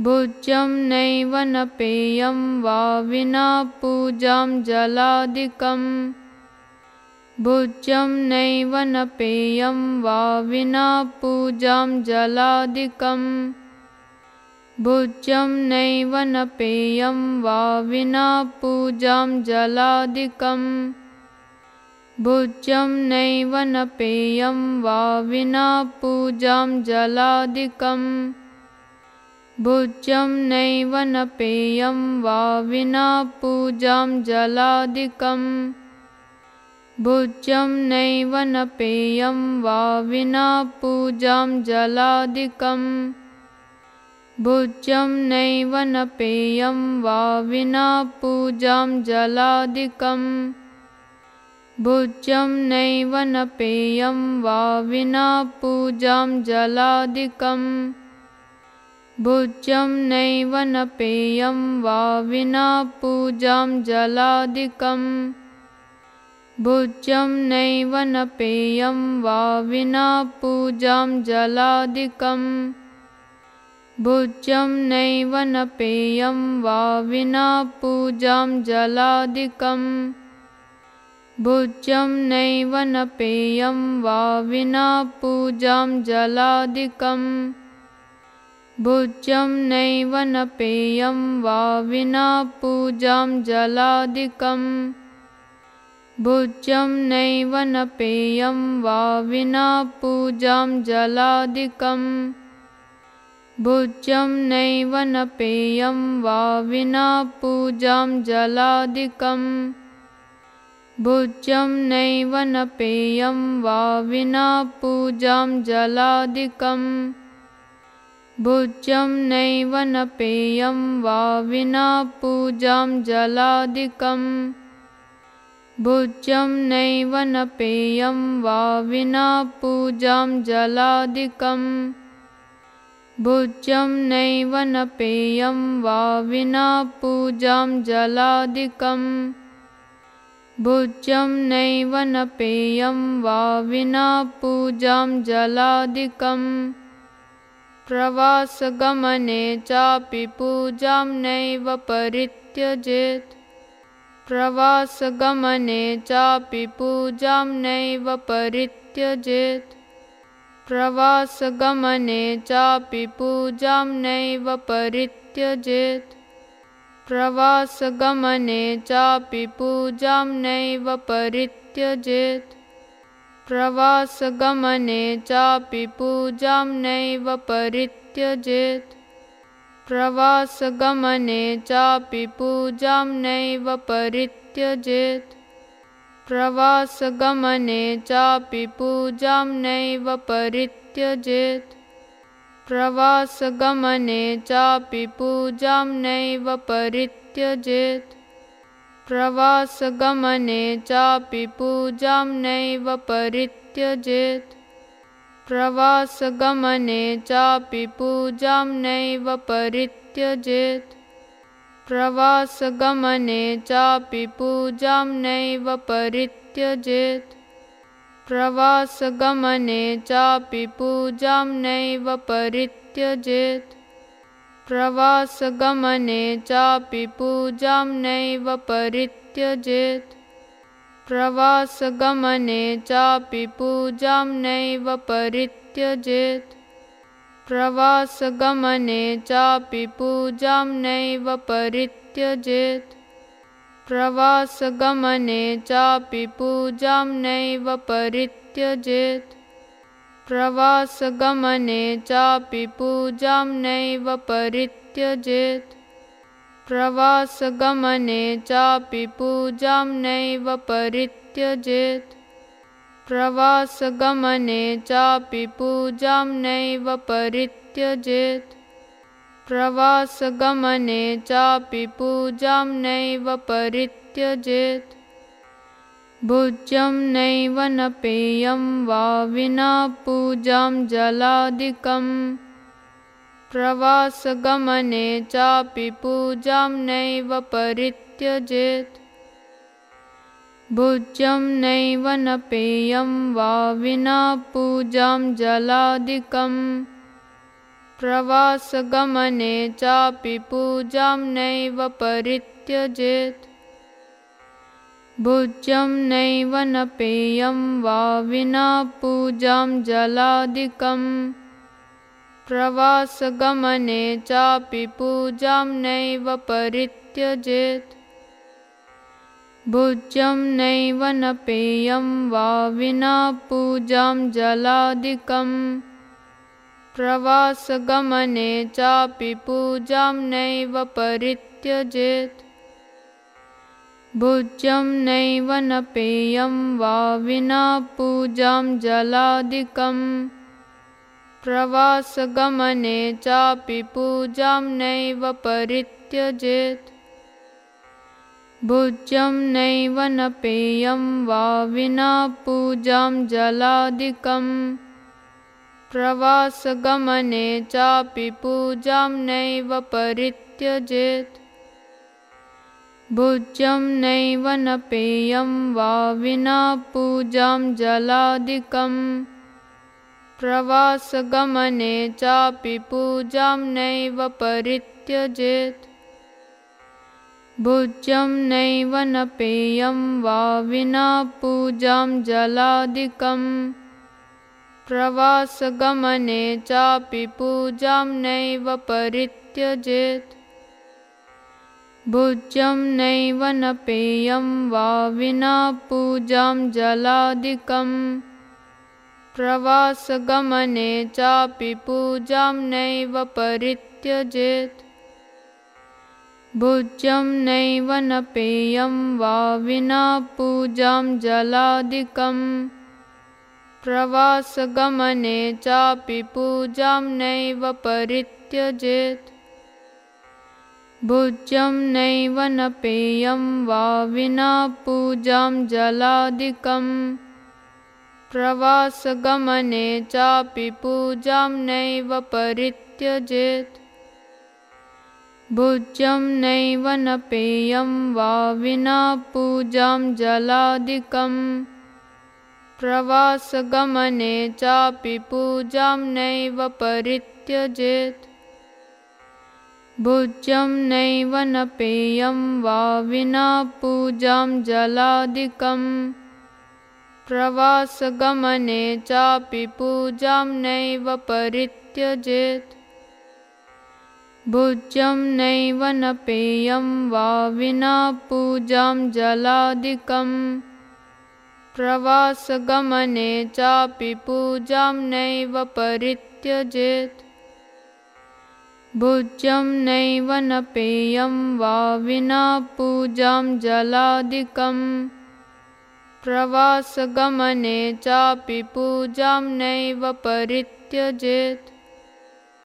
भुज्यं नैव न पेयं वा विना पूजां जलादिकम्। भुज्यं नैव न पेयं वा विना पूजां जलादिकम्। भुज्यं नैव न पेयं वा विना पूजां जलादिकम्। भुज्यं नैव न पेयं वा विना पूजां जलादिकम् भुज्यं नैव न पेयं वा विना पूजां जलादिकम्। भुज्यं नैव न पेयं वा विना पूजां जलादिकम्। भुज्यं नैव न पेयं वा विना पूजां जलादिकम्। भुज्यं नैव न पेयं वा विना पूजां जलादिकम् भुज्यं नैव न पेयं वा विना पूजां जलादिकम्। भुज्यं नैव न पेयं वा विना पूजां जलादिकम्। भुज्यं नैव न पेयं वा विना पूजां जलादिकम्। भुज्यं नैव न पेयं वा विना पूजां जलादिकम् भुज्यं नैव न पेयं वा विना पूजां जलादिकम्। भुज्यं नैव न पेयं वा विना पूजां जलादिकम्। भुज्यं नैव न पेयं वा विना पूजां जलादिकम्। भुज्यं नैव न पेयं वा विना पूजां जलादिकम् भुज्यं नैव न पेयं वा विना पूजां जलादिकम्। भुज्यं नैव न पेयं वा विना पूजां जलादिकम्। भुज्यं नैव न पेयं वा विना पूजां जलादिकम्। भुज्यं नैव न पेयं वा विना पूजां जलादिकम् प्रवासगमने चापि पूजां नैव परित्यजेत्। प्रवासगमने चापि पूजां नैव परित्यजेत्। प्रवासगमने चापि पूजां नैव परित्यजेत्। प्रवासगमने चापि पूजां नैव परित्यजेत् प्रवासगमने चापि पूजां नैव परित्यजेत्। प्रवासगमने चापि पूजां नैव परित्यजेत्। प्रवासगमने चापि पूजां नैव परित्यजेत्। प्रवासगमने चापि पूजां नैव परित्यजेत् प्रवासगमने चापि पूजां नैव परित्यजेत्। प्रवासगमने चापि पूजां नैव परित्यजेत्। प्रवासगमने चापि पूजां नैव परित्यजेत्। प्रवासगमने चापि पूजां नैव परित्यजेत् प्रवासगमने चापि पूजां नैव परित्यजेत्। प्रवासगमने चापि पूजां नैव परित्यजेत्। प्रवासगमने चापि पूजां नैव परित्यजेत्। प्रवासगमने चापि पूजां नैव परित्यजेत् प्रवासगमने चापि पूजां नैव परित्यजेत्। प्रवासगमने चापि पूजां नैव परित्यजेत्। प्रवासगमने चापि पूजां नैव परित्यजेत्। प्रवासगमने चापि पूजां नैव परित्यजेत् भुज्यं नैव न पेयं वा विना पूजां जलादिकम् प्रवासगमने चापि पूजां नैव परित्यजेत्। भुज्यं नैव न पेयं वा विना पूजां जलादिकम् प्रवासगमने चापि पूजां नैव परित्यजेत् भुज्यं नैव न पेयं वा विना पूजां जलादिकम् प्रवासगमने चापि पूजां नैव न पेयं वा विना पूजां जलादिकम् प्रवासगमने चापि पूजां नैव परित्यजेत् भुज्यं नैव न पेयं वा विना पूजां चापि पूजां नैव परित्यजेत्। भुज्यं नैव न पेयं वा विना पूजां जलादिकम् प्रवासगमने चापि पूजां नैव परित्यजेत् भुज्यं नैव न पेयं वा विना पूजां जलादिकम् प्रवासगमने चापि पूजां नैव परित्यजेत्। भुज्यं नैव न पेयं वा विना पूजां जलादिकम् प्रवासगमने चापि पूजां नैव परित्यजेत् भुज्यं नैव न पेयं वा विना पूजां जलादिकम् प्रवासगमने चापि पूजां नैव न पेयं वा विना पूजां जलादिकम् प्रवासगमने चापि पूजां नैव परित्यजेत् भुज्यं नैव न पेयं वा विना पूजां जलादिकम् प्रवासगमने चापि पूजां नैव परित्यजेत्। भुज्यं नैव न पेयं वा विना पूजां जलादिकम् प्रवासगमने चापि पूजां नैव परित्यजेत् भुज्यं नैव न पेयं वा विना पूजां जलादिकम् प्रवासगमने चापि पूजां नैव न पेयं वा विना पूजां जलादिकम् प्रवासगमने चापि पूजां नैव परित्यजेत् भुज्यं नैव न पेयं वा विना पूजां जलादिकम् प्रवासगमने चापि पूजां नैव परित्यजेत्